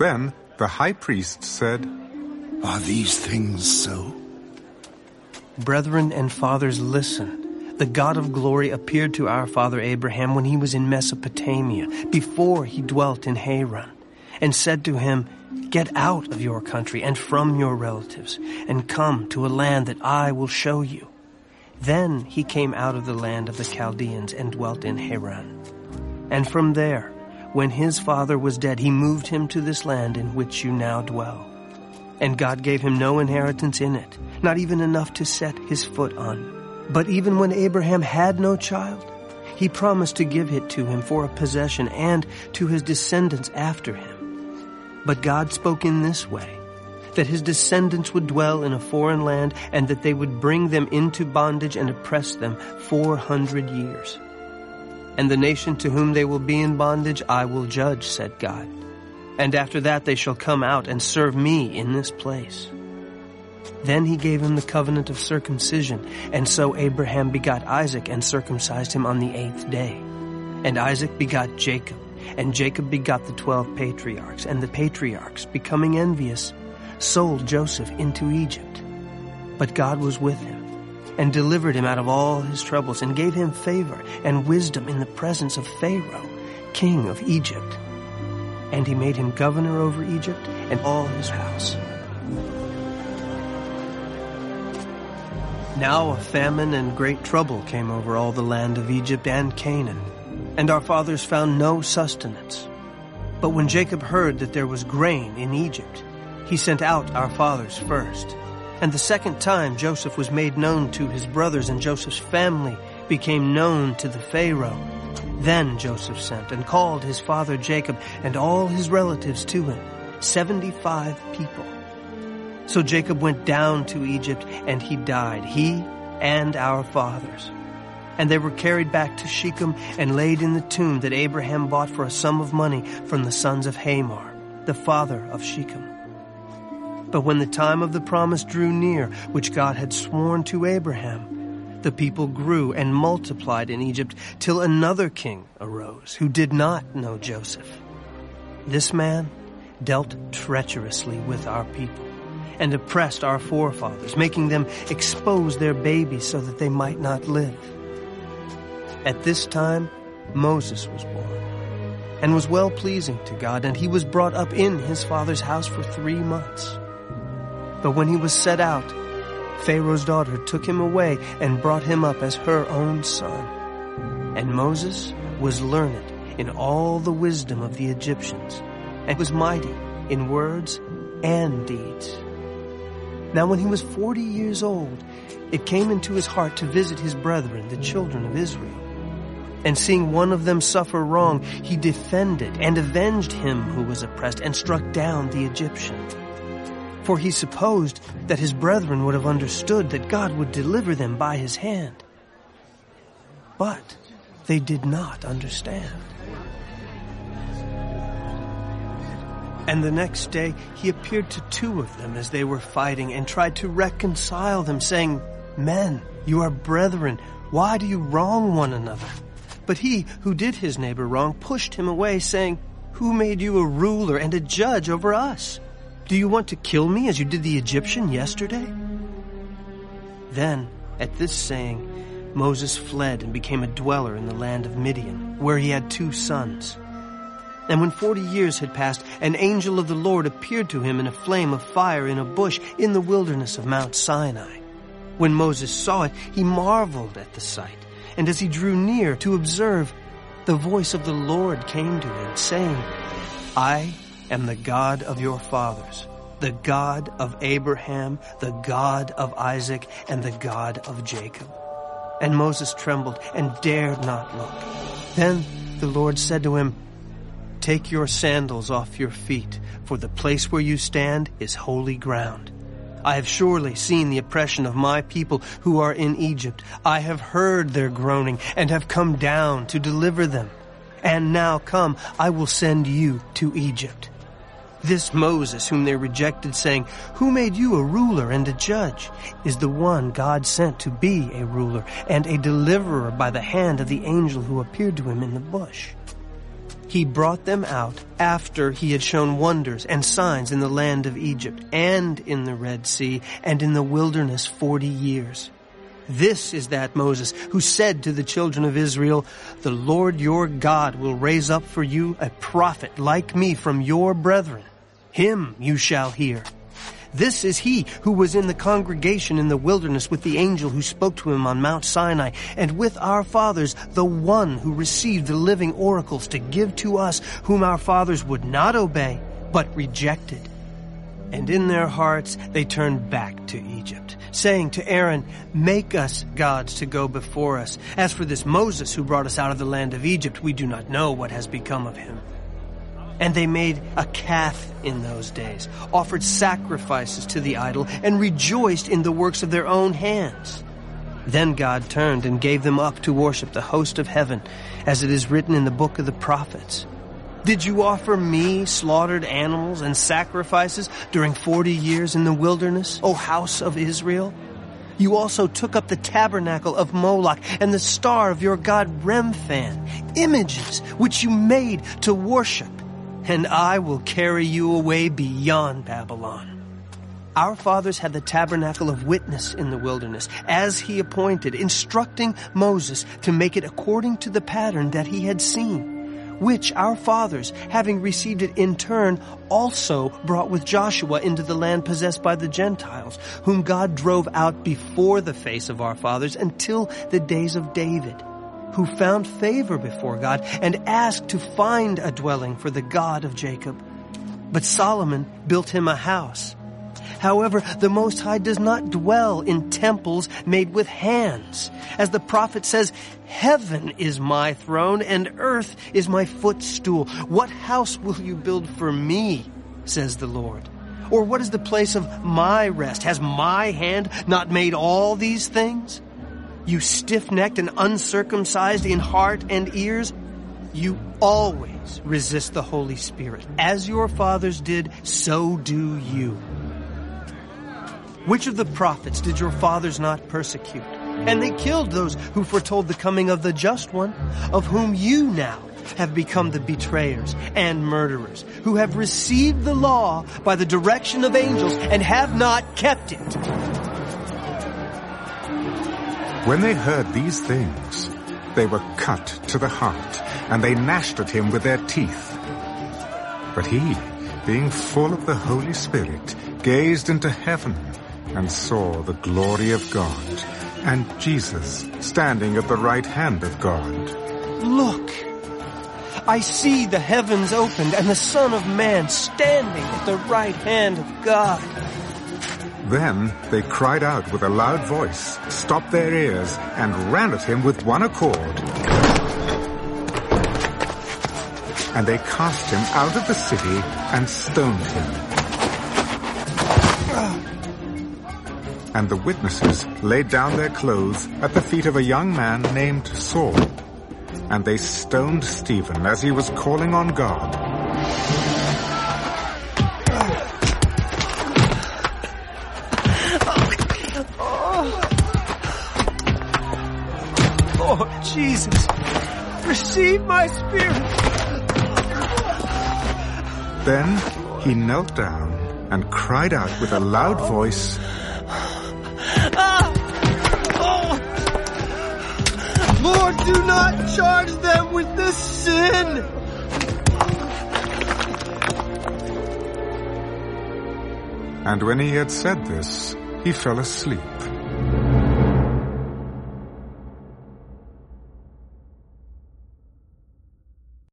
Then the high priest said, Are these things so? Brethren and fathers, listen. The God of glory appeared to our father Abraham when he was in Mesopotamia, before he dwelt in Haran, and said to him, Get out of your country and from your relatives, and come to a land that I will show you. Then he came out of the land of the Chaldeans and dwelt in Haran. And from there, when his father was dead, he moved him to this land in which you now dwell. And God gave him no inheritance in it, not even enough to set his foot on. But even when Abraham had no child, he promised to give it to him for a possession and to his descendants after him. But God spoke in this way, that his descendants would dwell in a foreign land and that they would bring them into bondage and oppress them four hundred years. And the nation to whom they will be in bondage I will judge, said God. And after that they shall come out and serve me in this place. Then he gave him the covenant of circumcision, and so Abraham begot Isaac and circumcised him on the eighth day. And Isaac begot Jacob, and Jacob begot the twelve patriarchs, and the patriarchs, becoming envious, sold Joseph into Egypt. But God was with him, and delivered him out of all his troubles, and gave him favor and wisdom in the presence of Pharaoh, king of Egypt. And he made him governor over Egypt and all his house. Now a famine and great trouble came over all the land of Egypt and Canaan, and our fathers found no sustenance. But when Jacob heard that there was grain in Egypt, he sent out our fathers first. And the second time Joseph was made known to his brothers, and Joseph's family became known to the Pharaoh. Then Joseph sent and called his father Jacob and all his relatives to him, seventy-five people. So Jacob went down to Egypt, and he died, he and our fathers. And they were carried back to Shechem and laid in the tomb that Abraham bought for a sum of money from the sons of Hamor, the father of Shechem. But when the time of the promise drew near, which God had sworn to Abraham, the people grew and multiplied in Egypt till another king arose who did not know Joseph. This man dealt treacherously with our people and oppressed our forefathers, making them expose their babies so that they might not live. At this time, Moses was born and was well pleasing to God, and he was brought up in his father's house for three months. But when he was set out, Pharaoh's daughter took him away and brought him up as her own son. And Moses was learned in all the wisdom of the Egyptians, and was mighty in words and deeds. Now when he was forty years old, it came into his heart to visit his brethren, the children of Israel. And seeing one of them suffer wrong, he defended and avenged him who was oppressed and struck down the Egyptian. For he supposed that his brethren would have understood that God would deliver them by his hand. But they did not understand. And the next day he appeared to two of them as they were fighting and tried to reconcile them, saying, Men, you are brethren. Why do you wrong one another? But he who did his neighbor wrong pushed him away, saying, Who made you a ruler and a judge over us? Do you want to kill me as you did the Egyptian yesterday? Then, at this saying, Moses fled and became a dweller in the land of Midian, where he had two sons. And when forty years had passed, an angel of the Lord appeared to him in a flame of fire in a bush in the wilderness of Mount Sinai. When Moses saw it, he marveled at the sight. And as he drew near to observe, the voice of the Lord came to him, saying, I am the God of your fathers, the God of Abraham, the God of Isaac, and the God of Jacob. And Moses trembled and dared not look. Then the Lord said to him, Take your sandals off your feet, for the place where you stand is holy ground. I have surely seen the oppression of my people who are in Egypt. I have heard their groaning and have come down to deliver them. And now come, I will send you to Egypt. This Moses whom they rejected saying, Who made you a ruler and a judge? is the one God sent to be a ruler and a deliverer by the hand of the angel who appeared to him in the bush. He brought them out after he had shown wonders and signs in the land of Egypt and in the Red Sea and in the wilderness forty years. This is that Moses who said to the children of Israel, The Lord your God will raise up for you a prophet like me from your brethren. Him you shall hear. This is he who was in the congregation in the wilderness with the angel who spoke to him on Mount Sinai, and with our fathers, the one who received the living oracles to give to us, whom our fathers would not obey, but rejected. And in their hearts they turned back to Egypt, saying to Aaron, Make us gods to go before us. As for this Moses who brought us out of the land of Egypt, we do not know what has become of him. And they made a calf in those days, offered sacrifices to the idol, and rejoiced in the works of their own hands. Then God turned and gave them up to worship the host of heaven, as it is written in the book of the prophets. Did you offer me slaughtered animals and sacrifices during forty years in the wilderness, O house of Israel? You also took up the tabernacle of Moloch and the star of your god Remphan, images which you made to worship and I will carry you away beyond Babylon. Our fathers had the tabernacle of witness in the wilderness, as he appointed, instructing Moses to make it according to the pattern that he had seen, which our fathers, having received it in turn, also brought with Joshua into the land possessed by the Gentiles, whom God drove out before the face of our fathers until the days of David who found favor before God and asked to find a dwelling for the God of Jacob. But Solomon built him a house. However, the Most High does not dwell in temples made with hands. As the prophet says, Heaven is my throne and earth is my footstool. What house will you build for me? says the Lord. Or what is the place of my rest? Has my hand not made all these things? You stiff-necked and uncircumcised in heart and ears, you always resist the Holy Spirit. As your fathers did, so do you. Which of the prophets did your fathers not persecute? And they killed those who foretold the coming of the just one, of whom you now have become the betrayers and murderers, who have received the law by the direction of angels and have not kept it. When they heard these things, they were cut to the heart, and they gnashed at him with their teeth. But he, being full of the Holy Spirit, gazed into heaven and saw the glory of God, and Jesus standing at the right hand of God. Look! I see the heavens opened and the Son of Man standing at the right hand of God. Then they cried out with a loud voice, stopped their ears, and ran at him with one accord. And they cast him out of the city and stoned him. And the witnesses laid down their clothes at the feet of a young man named Saul. And they stoned Stephen as he was calling on God. Jesus, receive my spirit. Then he knelt down and cried out with a loud voice! Lord, do not charge them with this sin. And when he had said this, he fell asleep.